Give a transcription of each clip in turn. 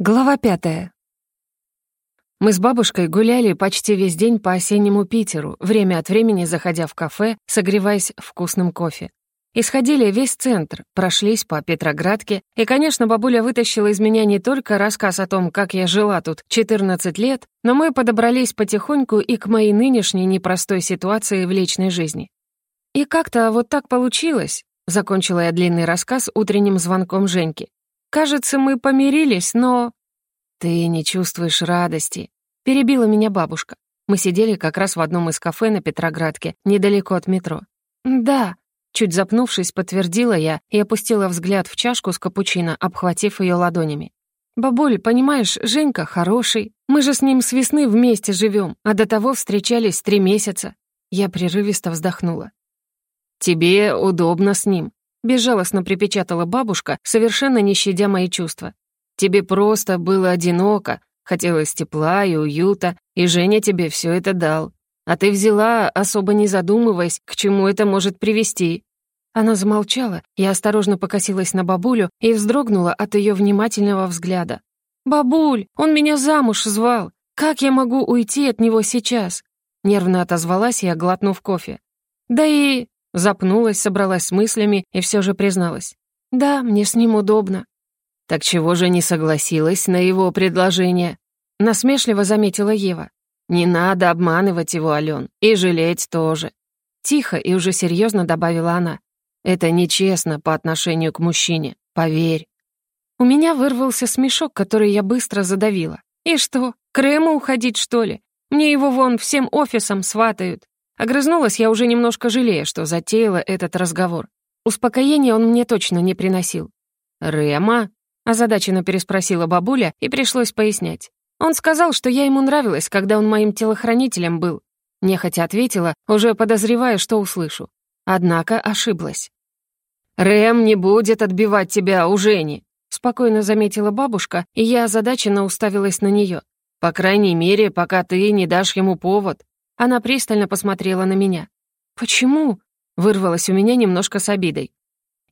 Глава пятая. Мы с бабушкой гуляли почти весь день по осеннему Питеру, время от времени заходя в кафе, согреваясь вкусным кофе. Исходили весь центр, прошлись по Петроградке, и, конечно, бабуля вытащила из меня не только рассказ о том, как я жила тут 14 лет, но мы подобрались потихоньку и к моей нынешней непростой ситуации в личной жизни. И как-то вот так получилось, закончила я длинный рассказ утренним звонком Женьки. Кажется, мы помирились, но...» «Ты не чувствуешь радости», — перебила меня бабушка. Мы сидели как раз в одном из кафе на Петроградке, недалеко от метро. «Да», — чуть запнувшись, подтвердила я и опустила взгляд в чашку с капучино, обхватив ее ладонями. «Бабуль, понимаешь, Женька хороший. Мы же с ним с весны вместе живем, а до того встречались три месяца». Я прерывисто вздохнула. «Тебе удобно с ним», Безжалостно припечатала бабушка, совершенно не щадя мои чувства. «Тебе просто было одиноко, хотелось тепла и уюта, и Женя тебе все это дал. А ты взяла, особо не задумываясь, к чему это может привести». Она замолчала, я осторожно покосилась на бабулю и вздрогнула от ее внимательного взгляда. «Бабуль, он меня замуж звал. Как я могу уйти от него сейчас?» Нервно отозвалась я, глотнув кофе. «Да и Запнулась, собралась с мыслями и все же призналась. «Да, мне с ним удобно». «Так чего же не согласилась на его предложение?» Насмешливо заметила Ева. «Не надо обманывать его, Ален, и жалеть тоже». Тихо и уже серьезно добавила она. «Это нечестно по отношению к мужчине, поверь». У меня вырвался смешок, который я быстро задавила. «И что, к Рэму уходить, что ли? Мне его вон всем офисом сватают. Огрызнулась я уже немножко жалея, что затеяла этот разговор. Успокоения он мне точно не приносил. «Рема?» — озадаченно переспросила бабуля, и пришлось пояснять. Он сказал, что я ему нравилась, когда он моим телохранителем был. Нехотя ответила, уже подозревая, что услышу. Однако ошиблась. «Рэм не будет отбивать тебя у Жени», — спокойно заметила бабушка, и я озадаченно уставилась на нее. «По крайней мере, пока ты не дашь ему повод. Она пристально посмотрела на меня. «Почему?» — вырвалось у меня немножко с обидой.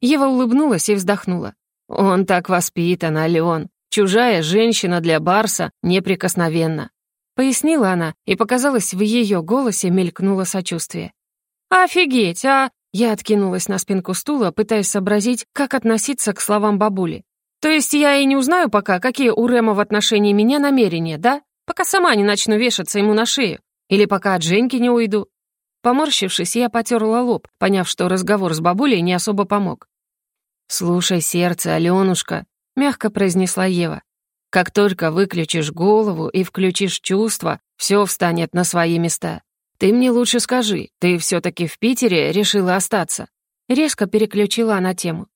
Ева улыбнулась и вздохнула. «Он так воспитан, Ален. Чужая женщина для Барса неприкосновенна». Пояснила она, и показалось, в ее голосе мелькнуло сочувствие. «Офигеть, а...» Я откинулась на спинку стула, пытаясь сообразить, как относиться к словам бабули. «То есть я и не узнаю пока, какие у Рема в отношении меня намерения, да? Пока сама не начну вешаться ему на шею. Или пока от Женьки не уйду?» Поморщившись, я потерла лоб, поняв, что разговор с бабулей не особо помог. «Слушай сердце, Алёнушка», — мягко произнесла Ева. «Как только выключишь голову и включишь чувства, все встанет на свои места. Ты мне лучше скажи, ты все таки в Питере решила остаться?» Резко переключила она тему.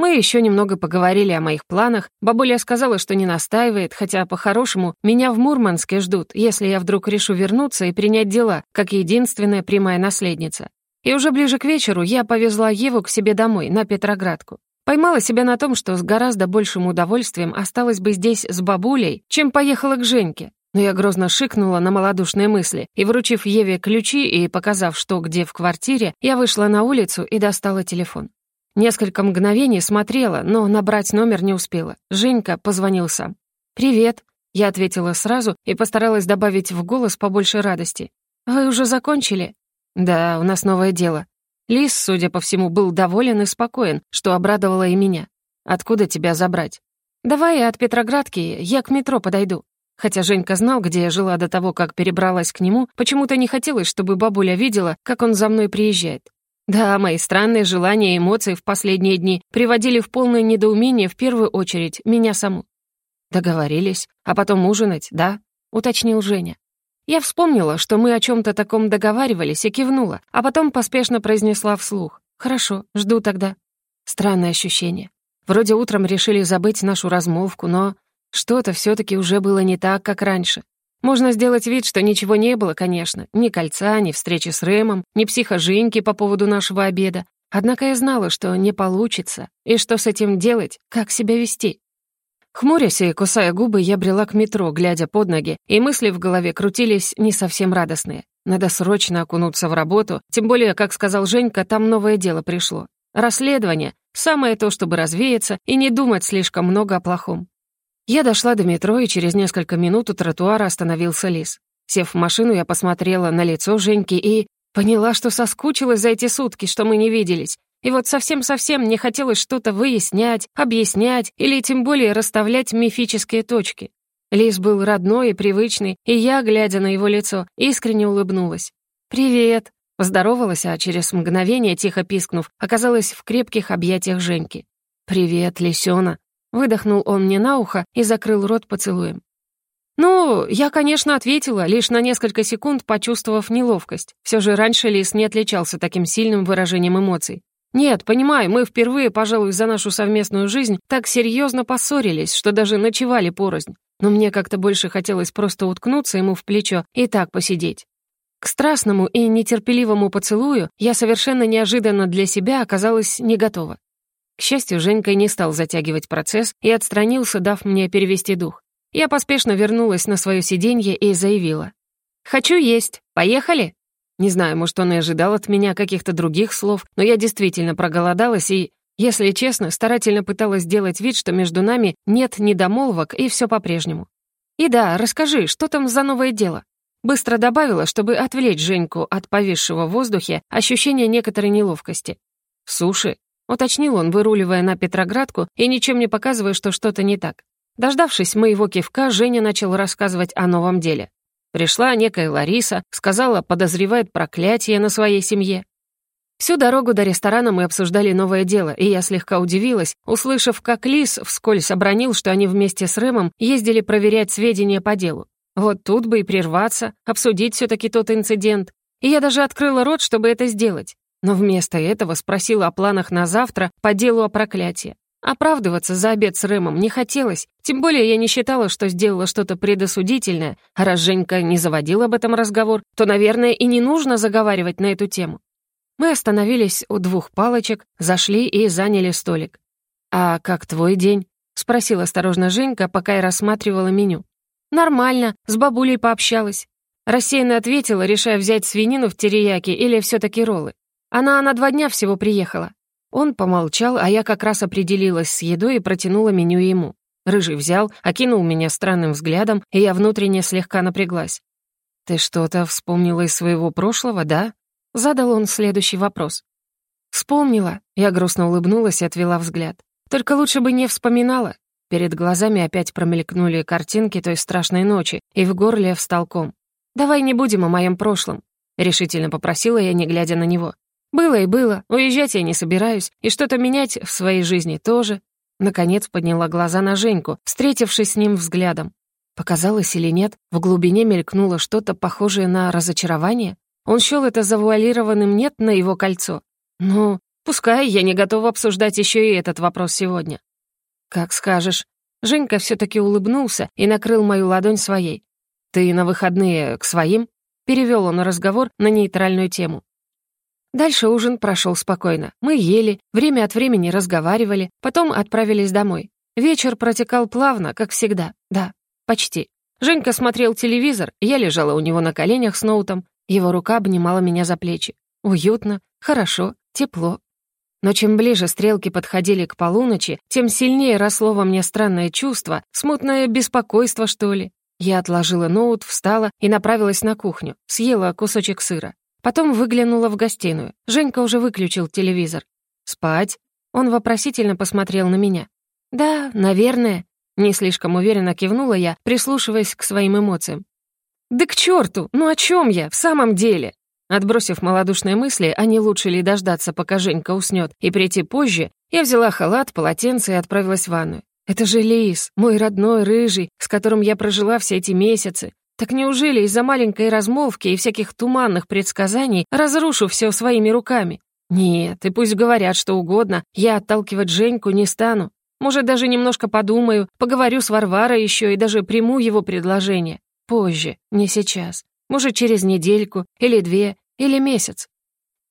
Мы еще немного поговорили о моих планах. Бабуля сказала, что не настаивает, хотя, по-хорошему, меня в Мурманске ждут, если я вдруг решу вернуться и принять дела, как единственная прямая наследница. И уже ближе к вечеру я повезла Еву к себе домой, на Петроградку. Поймала себя на том, что с гораздо большим удовольствием осталась бы здесь с бабулей, чем поехала к Женьке. Но я грозно шикнула на малодушные мысли, и, вручив Еве ключи и показав, что где в квартире, я вышла на улицу и достала телефон. Несколько мгновений смотрела, но набрать номер не успела. Женька позвонил сам. «Привет», — я ответила сразу и постаралась добавить в голос побольше радости. «Вы уже закончили?» «Да, у нас новое дело». Лис, судя по всему, был доволен и спокоен, что обрадовало и меня. «Откуда тебя забрать?» «Давай от Петроградки, я к метро подойду». Хотя Женька знал, где я жила до того, как перебралась к нему, почему-то не хотелось, чтобы бабуля видела, как он за мной приезжает. Да, мои странные желания и эмоции в последние дни приводили в полное недоумение в первую очередь меня саму. «Договорились, а потом ужинать, да?» — уточнил Женя. Я вспомнила, что мы о чем то таком договаривались и кивнула, а потом поспешно произнесла вслух. «Хорошо, жду тогда». Странное ощущение. Вроде утром решили забыть нашу размолвку, но что-то все таки уже было не так, как раньше. Можно сделать вид, что ничего не было, конечно. Ни кольца, ни встречи с Рэмом, ни психожинки по поводу нашего обеда. Однако я знала, что не получится. И что с этим делать, как себя вести. Хмурясь и кусая губы, я брела к метро, глядя под ноги, и мысли в голове крутились не совсем радостные. Надо срочно окунуться в работу, тем более, как сказал Женька, там новое дело пришло. Расследование — самое то, чтобы развеяться и не думать слишком много о плохом. Я дошла до метро, и через несколько минут у тротуара остановился Лис. Сев в машину, я посмотрела на лицо Женьки и поняла, что соскучилась за эти сутки, что мы не виделись. И вот совсем-совсем мне хотелось что-то выяснять, объяснять или тем более расставлять мифические точки. Лис был родной и привычный, и я, глядя на его лицо, искренне улыбнулась. «Привет!» — поздоровалась, а через мгновение, тихо пискнув, оказалась в крепких объятиях Женьки. «Привет, Лисёна!» Выдохнул он мне на ухо и закрыл рот поцелуем. Ну, я, конечно, ответила, лишь на несколько секунд почувствовав неловкость. Все же раньше Лис не отличался таким сильным выражением эмоций. Нет, понимаю, мы впервые, пожалуй, за нашу совместную жизнь так серьезно поссорились, что даже ночевали порознь. Но мне как-то больше хотелось просто уткнуться ему в плечо и так посидеть. К страстному и нетерпеливому поцелую я совершенно неожиданно для себя оказалась не готова. К счастью, Женька не стал затягивать процесс и отстранился, дав мне перевести дух. Я поспешно вернулась на свое сиденье и заявила. «Хочу есть. Поехали?» Не знаю, может, он и ожидал от меня каких-то других слов, но я действительно проголодалась и, если честно, старательно пыталась сделать вид, что между нами нет недомолвок и все по-прежнему. «И да, расскажи, что там за новое дело?» Быстро добавила, чтобы отвлечь Женьку от повисшего в воздухе ощущения некоторой неловкости. «Суши», Уточнил он, выруливая на Петроградку и ничем не показывая, что что-то не так. Дождавшись моего кивка, Женя начал рассказывать о новом деле. Пришла некая Лариса, сказала, подозревает проклятие на своей семье. Всю дорогу до ресторана мы обсуждали новое дело, и я слегка удивилась, услышав, как Лис вскользь обронил, что они вместе с Рэмом ездили проверять сведения по делу. Вот тут бы и прерваться, обсудить все таки тот инцидент. И я даже открыла рот, чтобы это сделать. Но вместо этого спросила о планах на завтра по делу о проклятии. Оправдываться за обед с Рэмом не хотелось, тем более я не считала, что сделала что-то предосудительное, а раз Женька не заводил об этом разговор, то, наверное, и не нужно заговаривать на эту тему. Мы остановились у двух палочек, зашли и заняли столик. «А как твой день?» — спросила осторожно Женька, пока я рассматривала меню. «Нормально, с бабулей пообщалась». Рассеянно ответила, решая взять свинину в терияки или все таки роллы. Она на два дня всего приехала». Он помолчал, а я как раз определилась с едой и протянула меню ему. Рыжий взял, окинул меня странным взглядом, и я внутренне слегка напряглась. «Ты что-то вспомнила из своего прошлого, да?» Задал он следующий вопрос. «Вспомнила». Я грустно улыбнулась и отвела взгляд. «Только лучше бы не вспоминала». Перед глазами опять промелькнули картинки той страшной ночи, и в горле встал ком. «Давай не будем о моем прошлом», — решительно попросила я, не глядя на него. Было и было, уезжать я не собираюсь, и что-то менять в своей жизни тоже. Наконец подняла глаза на Женьку, встретившись с ним взглядом. Показалось или нет, в глубине мелькнуло что-то похожее на разочарование. Он счёл это завуалированным «нет» на его кольцо. Ну, пускай, я не готова обсуждать еще и этот вопрос сегодня. «Как скажешь». Женька все таки улыбнулся и накрыл мою ладонь своей. «Ты на выходные к своим?» Перевел он разговор на нейтральную тему. Дальше ужин прошел спокойно. Мы ели, время от времени разговаривали, потом отправились домой. Вечер протекал плавно, как всегда. Да, почти. Женька смотрел телевизор, я лежала у него на коленях с ноутом. Его рука обнимала меня за плечи. Уютно, хорошо, тепло. Но чем ближе стрелки подходили к полуночи, тем сильнее росло во мне странное чувство, смутное беспокойство, что ли. Я отложила ноут, встала и направилась на кухню, съела кусочек сыра. Потом выглянула в гостиную. Женька уже выключил телевизор. «Спать?» Он вопросительно посмотрел на меня. «Да, наверное». Не слишком уверенно кивнула я, прислушиваясь к своим эмоциям. «Да к черту! Ну о чем я, в самом деле?» Отбросив малодушные мысли, а не лучше ли дождаться, пока Женька уснет, и прийти позже, я взяла халат, полотенце и отправилась в ванную. Это же Лис, мой родной, рыжий, с которым я прожила все эти месяцы. Так неужели из-за маленькой размолвки и всяких туманных предсказаний разрушу все своими руками? Нет, и пусть говорят что угодно, я отталкивать Женьку не стану. Может, даже немножко подумаю, поговорю с Варварой еще и даже приму его предложение. Позже, не сейчас. Может, через недельку, или две, или месяц.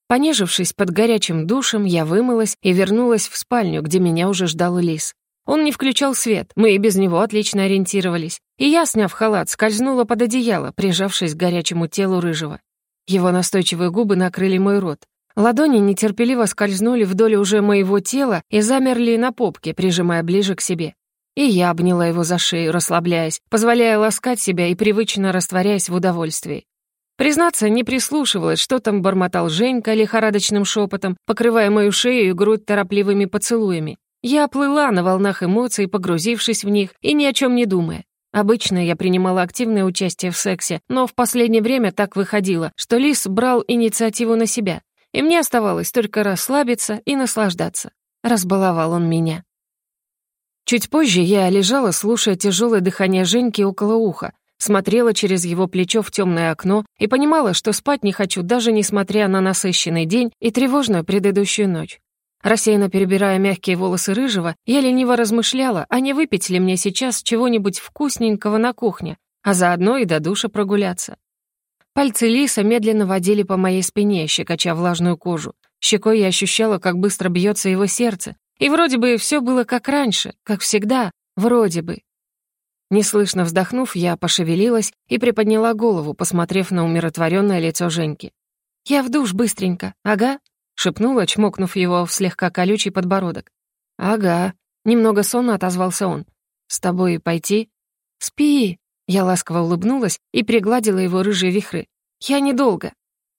Понежившись под горячим душем, я вымылась и вернулась в спальню, где меня уже ждал Лис. Он не включал свет, мы и без него отлично ориентировались. И я, сняв халат, скользнула под одеяло, прижавшись к горячему телу рыжего. Его настойчивые губы накрыли мой рот. Ладони нетерпеливо скользнули вдоль уже моего тела и замерли на попке, прижимая ближе к себе. И я обняла его за шею, расслабляясь, позволяя ласкать себя и привычно растворяясь в удовольствии. Признаться, не прислушивалась, что там бормотал Женька лихорадочным шепотом, покрывая мою шею и грудь торопливыми поцелуями. Я плыла на волнах эмоций, погрузившись в них и ни о чем не думая. Обычно я принимала активное участие в сексе, но в последнее время так выходило, что Лис брал инициативу на себя, и мне оставалось только расслабиться и наслаждаться. Разбаловал он меня. Чуть позже я лежала, слушая тяжелое дыхание Женьки около уха, смотрела через его плечо в темное окно и понимала, что спать не хочу, даже несмотря на насыщенный день и тревожную предыдущую ночь. Рассеянно перебирая мягкие волосы рыжего, я лениво размышляла, а не выпить ли мне сейчас чего-нибудь вкусненького на кухне, а заодно и до душа прогуляться. Пальцы Лиса медленно водили по моей спине, щекоча влажную кожу. Щекой я ощущала, как быстро бьется его сердце. И вроде бы все было как раньше, как всегда, вроде бы. Неслышно вздохнув, я пошевелилась и приподняла голову, посмотрев на умиротворенное лицо Женьки. «Я в душ быстренько, ага», — шепнула, чмокнув его в слегка колючий подбородок. «Ага», — немного сонно отозвался он. «С тобой пойти?» «Спи», я ласково улыбнулась и пригладила его рыжие вихры. «Я недолго.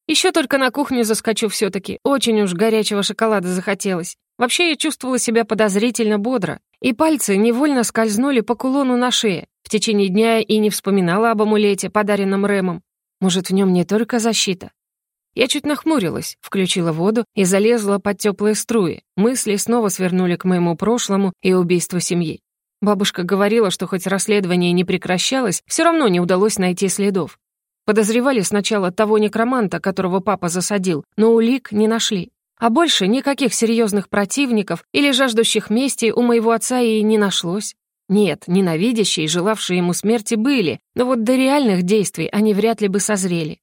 Еще только на кухню заскочу все таки Очень уж горячего шоколада захотелось. Вообще я чувствовала себя подозрительно бодро, и пальцы невольно скользнули по кулону на шее. В течение дня и не вспоминала об амулете, подаренном Рэмом. Может, в нем не только защита? Я чуть нахмурилась, включила воду и залезла под теплые струи. Мысли снова свернули к моему прошлому и убийству семьи. Бабушка говорила, что хоть расследование не прекращалось, все равно не удалось найти следов. Подозревали сначала того некроманта, которого папа засадил, но улик не нашли. А больше никаких серьезных противников или жаждущих мести у моего отца и не нашлось. Нет, ненавидящие и желавшие ему смерти были, но вот до реальных действий они вряд ли бы созрели.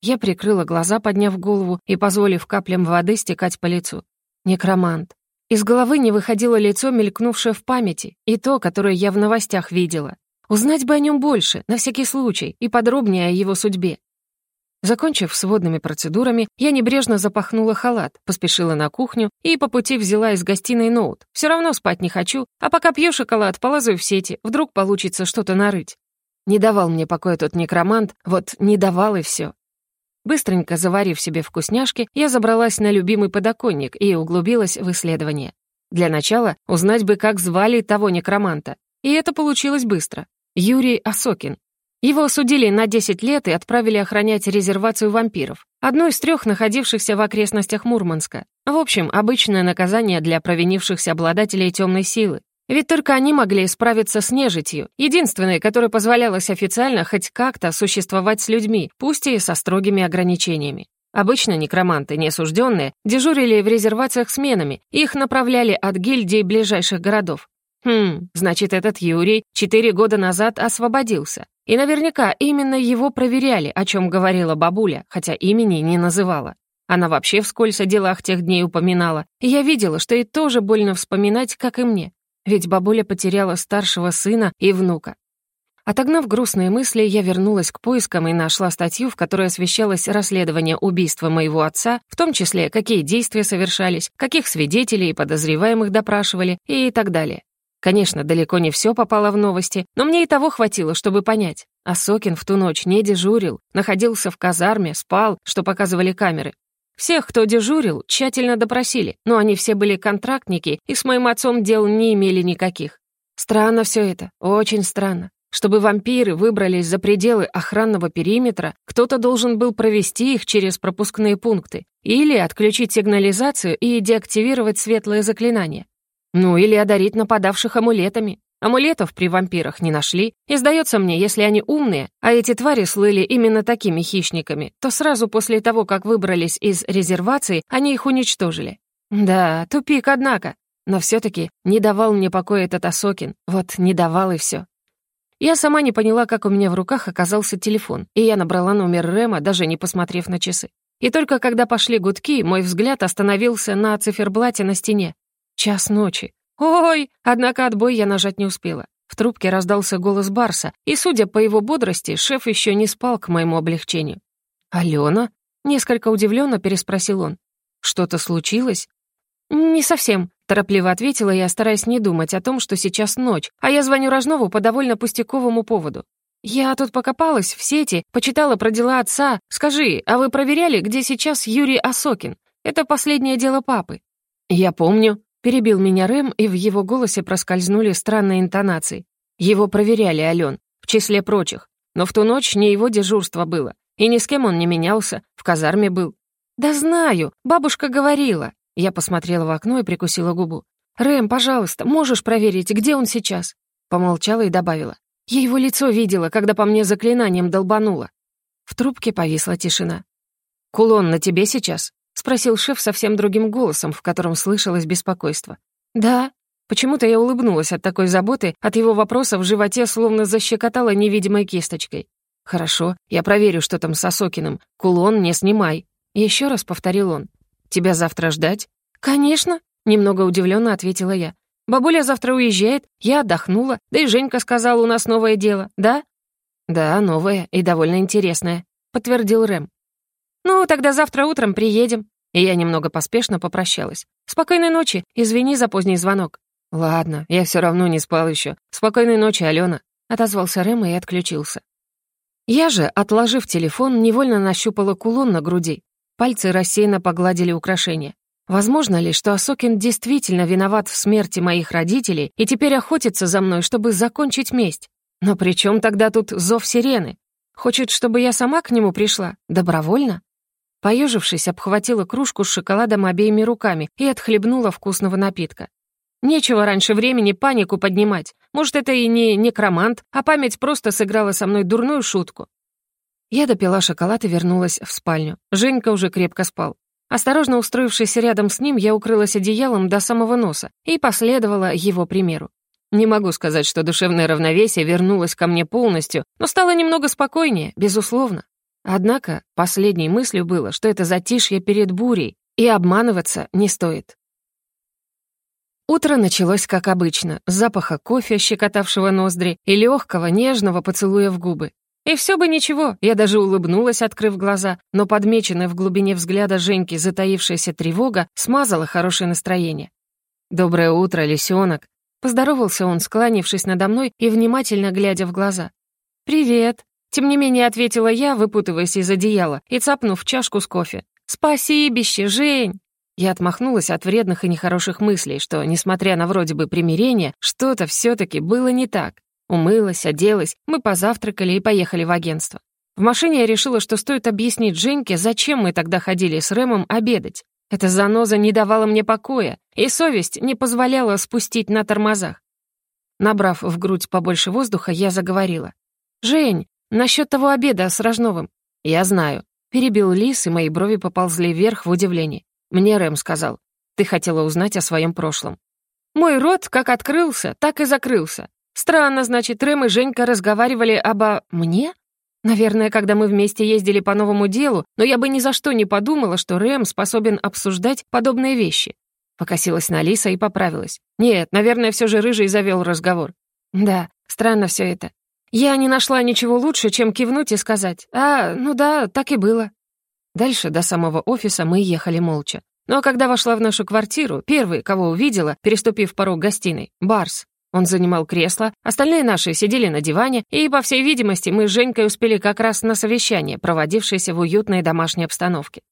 Я прикрыла глаза, подняв голову и позволив каплям воды стекать по лицу. Некромант. Из головы не выходило лицо, мелькнувшее в памяти, и то, которое я в новостях видела. Узнать бы о нем больше, на всякий случай, и подробнее о его судьбе. Закончив с водными процедурами, я небрежно запахнула халат, поспешила на кухню и по пути взяла из гостиной ноут. Все равно спать не хочу, а пока пью шоколад, полазаю в сети, вдруг получится что-то нарыть. Не давал мне покоя тот некромант, вот не давал и все. Быстренько заварив себе вкусняшки, я забралась на любимый подоконник и углубилась в исследование. Для начала узнать бы, как звали того некроманта. И это получилось быстро. Юрий Осокин. Его осудили на 10 лет и отправили охранять резервацию вампиров, одну из трех находившихся в окрестностях Мурманска. В общем, обычное наказание для провинившихся обладателей темной силы. Ведь только они могли справиться с нежитью, единственной, которой позволялось официально хоть как-то существовать с людьми, пусть и со строгими ограничениями. Обычно некроманты, неосужденные, дежурили в резервациях сменами, их направляли от гильдии ближайших городов. Хм, значит, этот Юрий четыре года назад освободился. И наверняка именно его проверяли, о чем говорила бабуля, хотя имени не называла. Она вообще вскользь о делах тех дней упоминала, я видела, что ей тоже больно вспоминать, как и мне ведь бабуля потеряла старшего сына и внука. Отогнав грустные мысли, я вернулась к поискам и нашла статью, в которой освещалось расследование убийства моего отца, в том числе, какие действия совершались, каких свидетелей и подозреваемых допрашивали и так далее. Конечно, далеко не все попало в новости, но мне и того хватило, чтобы понять. А Сокин в ту ночь не дежурил, находился в казарме, спал, что показывали камеры. Всех, кто дежурил, тщательно допросили, но они все были контрактники и с моим отцом дел не имели никаких. Странно все это, очень странно. Чтобы вампиры выбрались за пределы охранного периметра, кто-то должен был провести их через пропускные пункты или отключить сигнализацию и деактивировать светлое заклинание. Ну или одарить нападавших амулетами. Амулетов при вампирах не нашли, и, сдается мне, если они умные, а эти твари слыли именно такими хищниками, то сразу после того, как выбрались из резервации, они их уничтожили. Да, тупик, однако. Но все таки не давал мне покоя этот Осокин. Вот не давал и все. Я сама не поняла, как у меня в руках оказался телефон, и я набрала номер Рема, даже не посмотрев на часы. И только когда пошли гудки, мой взгляд остановился на циферблате на стене. Час ночи. «Ой!» Однако отбой я нажать не успела. В трубке раздался голос Барса, и, судя по его бодрости, шеф еще не спал к моему облегчению. «Алена?» — несколько удивленно переспросил он. «Что-то случилось?» «Не совсем», — торопливо ответила я, стараясь не думать о том, что сейчас ночь, а я звоню Рожнову по довольно пустяковому поводу. «Я тут покопалась в сети, почитала про дела отца. Скажи, а вы проверяли, где сейчас Юрий Осокин? Это последнее дело папы». «Я помню», — перебил меня Рэм, и в его голосе проскользнули странные интонации. «Его проверяли, Ален, в числе прочих. Но в ту ночь не его дежурство было, и ни с кем он не менялся, в казарме был». «Да знаю, бабушка говорила». Я посмотрела в окно и прикусила губу. «Рэм, пожалуйста, можешь проверить, где он сейчас?» Помолчала и добавила. Я его лицо видела, когда по мне заклинанием долбануло. В трубке повисла тишина. «Кулон на тебе сейчас?» — спросил шеф совсем другим голосом, в котором слышалось беспокойство. «Да». Почему-то я улыбнулась от такой заботы, от его вопроса в животе словно защекотала невидимой кисточкой. «Хорошо, я проверю, что там с Осокиным. Кулон не снимай». Еще раз повторил он. «Тебя завтра ждать?» «Конечно», — немного удивленно ответила я. Бабуля завтра уезжает, я отдохнула, да и Женька сказала, у нас новое дело, да?» «Да, новое и довольно интересное», — подтвердил Рэм. «Ну, тогда завтра утром приедем». И я немного поспешно попрощалась. «Спокойной ночи, извини за поздний звонок». «Ладно, я все равно не спал еще. Спокойной ночи, Алена», — отозвался Рэм и отключился. Я же, отложив телефон, невольно нащупала кулон на груди. Пальцы рассеянно погладили украшение. Возможно ли, что Асокин действительно виноват в смерти моих родителей и теперь охотится за мной, чтобы закончить месть? Но при чем тогда тут зов сирены? Хочет, чтобы я сама к нему пришла? Добровольно? Поежившись, обхватила кружку с шоколадом обеими руками и отхлебнула вкусного напитка. Нечего раньше времени панику поднимать. Может, это и не некромант, а память просто сыграла со мной дурную шутку. Я допила шоколад и вернулась в спальню. Женька уже крепко спал. Осторожно устроившись рядом с ним, я укрылась одеялом до самого носа и последовала его примеру. Не могу сказать, что душевное равновесие вернулось ко мне полностью, но стало немного спокойнее, безусловно. Однако последней мыслью было, что это затишье перед бурей, и обманываться не стоит. Утро началось как обычно, с запаха кофе, щекотавшего ноздри, и легкого, нежного поцелуя в губы. И все бы ничего, я даже улыбнулась, открыв глаза, но подмеченная в глубине взгляда Женьки затаившаяся тревога смазала хорошее настроение. «Доброе утро, лисенок!» Поздоровался он, склонившись надо мной и внимательно глядя в глаза. «Привет!» Тем не менее ответила я, выпутываясь из одеяла и цапнув чашку с кофе. «Спасибище, Жень!» Я отмахнулась от вредных и нехороших мыслей, что, несмотря на вроде бы примирение, что-то все таки было не так. Умылась, оделась, мы позавтракали и поехали в агентство. В машине я решила, что стоит объяснить Женьке, зачем мы тогда ходили с Рэмом обедать. Эта заноза не давала мне покоя, и совесть не позволяла спустить на тормозах. Набрав в грудь побольше воздуха, я заговорила. «Жень, насчет того обеда с Рожновым». «Я знаю». Перебил Лис, и мои брови поползли вверх в удивлении. Мне Рэм сказал. «Ты хотела узнать о своем прошлом». Мой рот как открылся, так и закрылся. Странно, значит, Рэм и Женька разговаривали обо... мне? Наверное, когда мы вместе ездили по новому делу, но я бы ни за что не подумала, что Рэм способен обсуждать подобные вещи. Покосилась на Лиса и поправилась. Нет, наверное, все же Рыжий завел разговор. Да, странно все это. Я не нашла ничего лучше, чем кивнуть и сказать. А, ну да, так и было. Дальше до самого офиса мы ехали молча. Но когда вошла в нашу квартиру, первый, кого увидела, переступив порог гостиной, Барс. Он занимал кресло, остальные наши сидели на диване, и, по всей видимости, мы с Женькой успели как раз на совещание, проводившееся в уютной домашней обстановке.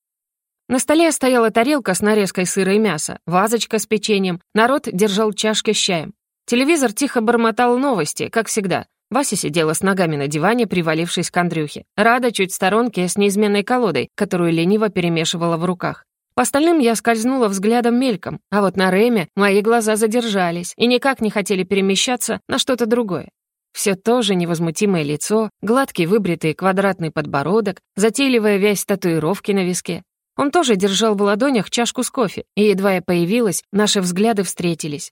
На столе стояла тарелка с нарезкой сыра и мяса, вазочка с печеньем, народ держал чашки с чаем. Телевизор тихо бормотал новости, как всегда. Вася сидела с ногами на диване, привалившись к Андрюхе. Рада чуть в сторонке с неизменной колодой, которую лениво перемешивала в руках. По остальным я скользнула взглядом мельком, а вот на Рэме мои глаза задержались и никак не хотели перемещаться на что-то другое. Все то же невозмутимое лицо, гладкий выбритый квадратный подбородок, затейливая вязь татуировки на виске. Он тоже держал в ладонях чашку с кофе, и едва я появилась, наши взгляды встретились.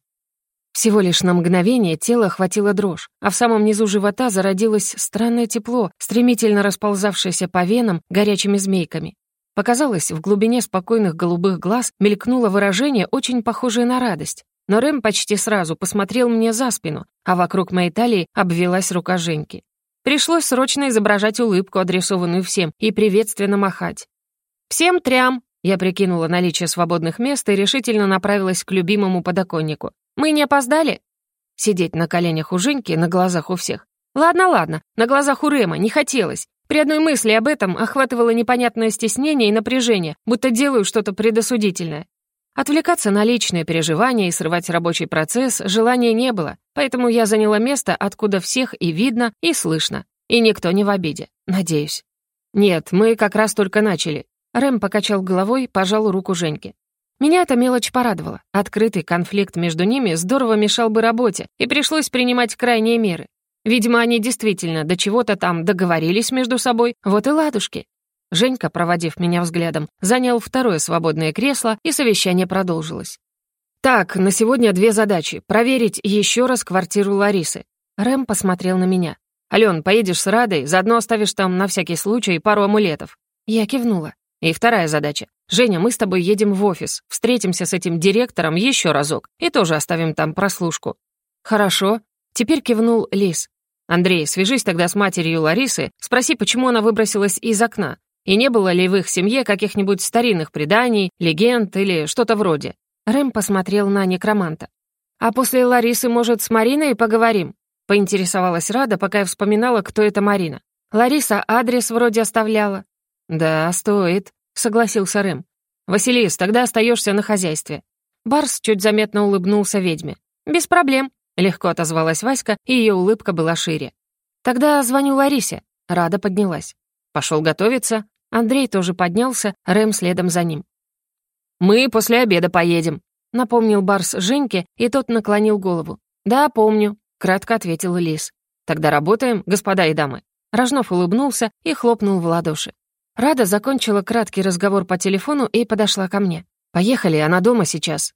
Всего лишь на мгновение тело охватило дрожь, а в самом низу живота зародилось странное тепло, стремительно расползавшееся по венам горячими змейками. Показалось, в глубине спокойных голубых глаз мелькнуло выражение, очень похожее на радость. Но Рэм почти сразу посмотрел мне за спину, а вокруг моей талии обвелась рука Женьки. Пришлось срочно изображать улыбку, адресованную всем, и приветственно махать. «Всем трям!» Я прикинула наличие свободных мест и решительно направилась к любимому подоконнику. «Мы не опоздали?» Сидеть на коленях у Женьки, на глазах у всех. Ладно, ладно, на глазах у Рема не хотелось. При одной мысли об этом охватывало непонятное стеснение и напряжение, будто делаю что-то предосудительное. Отвлекаться на личные переживания и срывать рабочий процесс желания не было, поэтому я заняла место, откуда всех и видно, и слышно. И никто не в обиде, надеюсь. Нет, мы как раз только начали. Рэм покачал головой, пожал руку Женьке. Меня эта мелочь порадовала. Открытый конфликт между ними здорово мешал бы работе, и пришлось принимать крайние меры. Видимо, они действительно до чего-то там договорились между собой, вот и ладушки. Женька, проводив меня взглядом, занял второе свободное кресло, и совещание продолжилось. «Так, на сегодня две задачи. Проверить еще раз квартиру Ларисы». Рэм посмотрел на меня. «Ален, поедешь с Радой, заодно оставишь там на всякий случай пару амулетов». Я кивнула. «И вторая задача. Женя, мы с тобой едем в офис, встретимся с этим директором еще разок и тоже оставим там прослушку». «Хорошо». Теперь кивнул Лис. «Андрей, свяжись тогда с матерью Ларисы, спроси, почему она выбросилась из окна, и не было ли в их семье каких-нибудь старинных преданий, легенд или что-то вроде». Рэм посмотрел на некроманта. «А после Ларисы, может, с Мариной поговорим?» Поинтересовалась Рада, пока я вспоминала, кто это Марина. «Лариса адрес вроде оставляла». «Да, стоит», — согласился Рэм. «Василис, тогда остаешься на хозяйстве». Барс чуть заметно улыбнулся ведьме. «Без проблем», — легко отозвалась Васька, и ее улыбка была шире. «Тогда звоню Ларисе». Рада поднялась. Пошел готовиться. Андрей тоже поднялся, Рэм следом за ним. «Мы после обеда поедем», — напомнил Барс Женьке, и тот наклонил голову. «Да, помню», — кратко ответил Лис. «Тогда работаем, господа и дамы». Рожнов улыбнулся и хлопнул в ладоши. Рада закончила краткий разговор по телефону и подошла ко мне. «Поехали, она дома сейчас».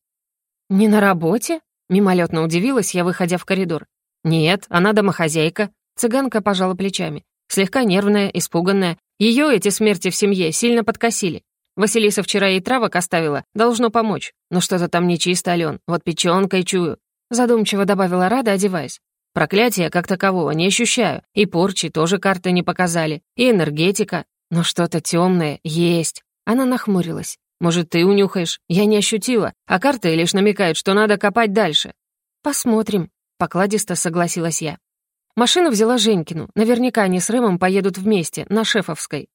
«Не на работе?» Мимолетно удивилась я, выходя в коридор. «Нет, она домохозяйка». Цыганка пожала плечами. Слегка нервная, испуганная. Ее эти смерти в семье сильно подкосили. Василиса вчера ей травок оставила, должно помочь. Но что-то там нечисто, Ален, вот печёнкой чую. Задумчиво добавила Рада, одеваясь. Проклятия как такового не ощущаю, и порчи тоже карты не показали, и энергетика. Но что-то темное есть. Она нахмурилась. Может, ты унюхаешь? Я не ощутила, а карты лишь намекают, что надо копать дальше. Посмотрим, покладисто согласилась я. Машину взяла Женькину. Наверняка они с Рэмом поедут вместе, на Шефовской.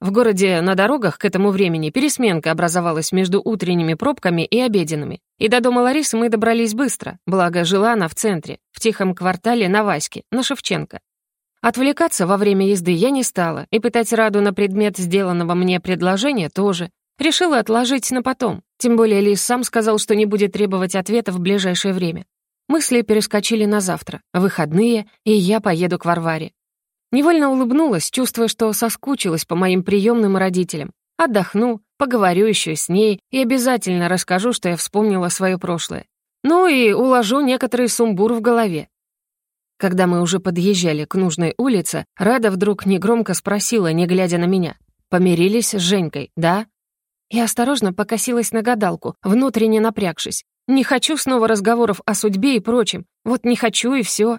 В городе на дорогах к этому времени пересменка образовалась между утренними пробками и обеденными. И до дома Ларисы мы добрались быстро, благо жила она в центре, в тихом квартале на Ваське, на Шевченко. Отвлекаться во время езды я не стала, и пытать Раду на предмет сделанного мне предложения тоже. Решила отложить на потом, тем более Лис сам сказал, что не будет требовать ответа в ближайшее время. Мысли перескочили на завтра, выходные, и я поеду к Варваре. Невольно улыбнулась, чувствуя, что соскучилась по моим приемным родителям. Отдохну, поговорю еще с ней и обязательно расскажу, что я вспомнила свое прошлое. Ну и уложу некоторый сумбур в голове. Когда мы уже подъезжали к нужной улице, Рада вдруг негромко спросила, не глядя на меня. «Помирились с Женькой, да?» Я осторожно покосилась на гадалку, внутренне напрягшись. Не хочу снова разговоров о судьбе и прочем. Вот не хочу, и все.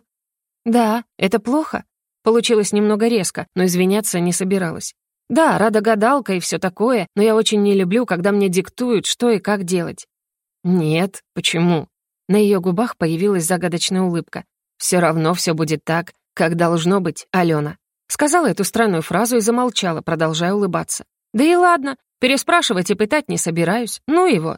«Да, это плохо?» Получилось немного резко, но извиняться не собиралась. «Да, рада гадалка и все такое, но я очень не люблю, когда мне диктуют, что и как делать». «Нет, почему?» На ее губах появилась загадочная улыбка. Все равно все будет так, как должно быть, Алена. Сказала эту странную фразу и замолчала, продолжая улыбаться. Да и ладно, переспрашивать и пытать не собираюсь. Ну его.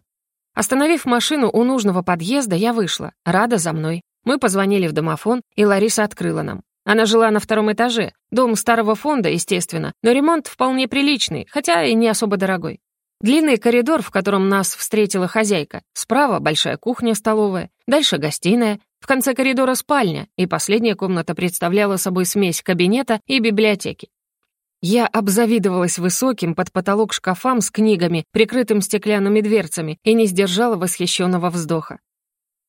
Остановив машину у нужного подъезда, я вышла. Рада за мной. Мы позвонили в домофон, и Лариса открыла нам. Она жила на втором этаже. Дом старого фонда, естественно, но ремонт вполне приличный, хотя и не особо дорогой. Длинный коридор, в котором нас встретила хозяйка. Справа большая кухня-столовая, дальше гостиная, в конце коридора спальня, и последняя комната представляла собой смесь кабинета и библиотеки. Я обзавидовалась высоким под потолок шкафам с книгами, прикрытым стеклянными дверцами, и не сдержала восхищенного вздоха.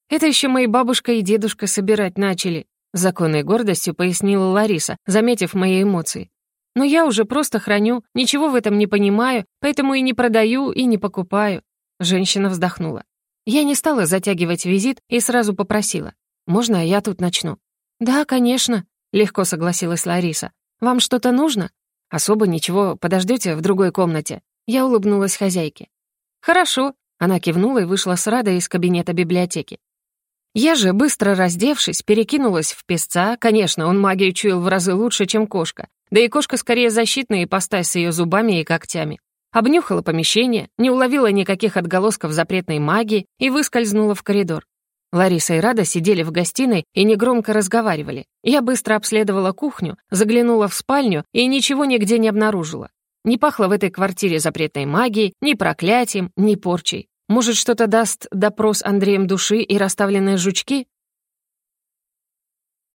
«Это еще мои бабушка и дедушка собирать начали», законной гордостью пояснила Лариса, заметив мои эмоции. «Но я уже просто храню, ничего в этом не понимаю, поэтому и не продаю, и не покупаю». Женщина вздохнула. Я не стала затягивать визит и сразу попросила. «Можно я тут начну?» «Да, конечно», — легко согласилась Лариса. «Вам что-то нужно?» «Особо ничего, подождете в другой комнате». Я улыбнулась хозяйке. «Хорошо», — она кивнула и вышла с Радой из кабинета библиотеки. Я же, быстро раздевшись, перекинулась в песца. Конечно, он магию чуял в разы лучше, чем кошка. Да и кошка скорее защитная ипостась с ее зубами и когтями. Обнюхала помещение, не уловила никаких отголосков запретной магии и выскользнула в коридор. Лариса и Рада сидели в гостиной и негромко разговаривали. Я быстро обследовала кухню, заглянула в спальню и ничего нигде не обнаружила. Не пахло в этой квартире запретной магией, ни проклятием, ни порчей. Может, что-то даст допрос Андреем души и расставленные жучки?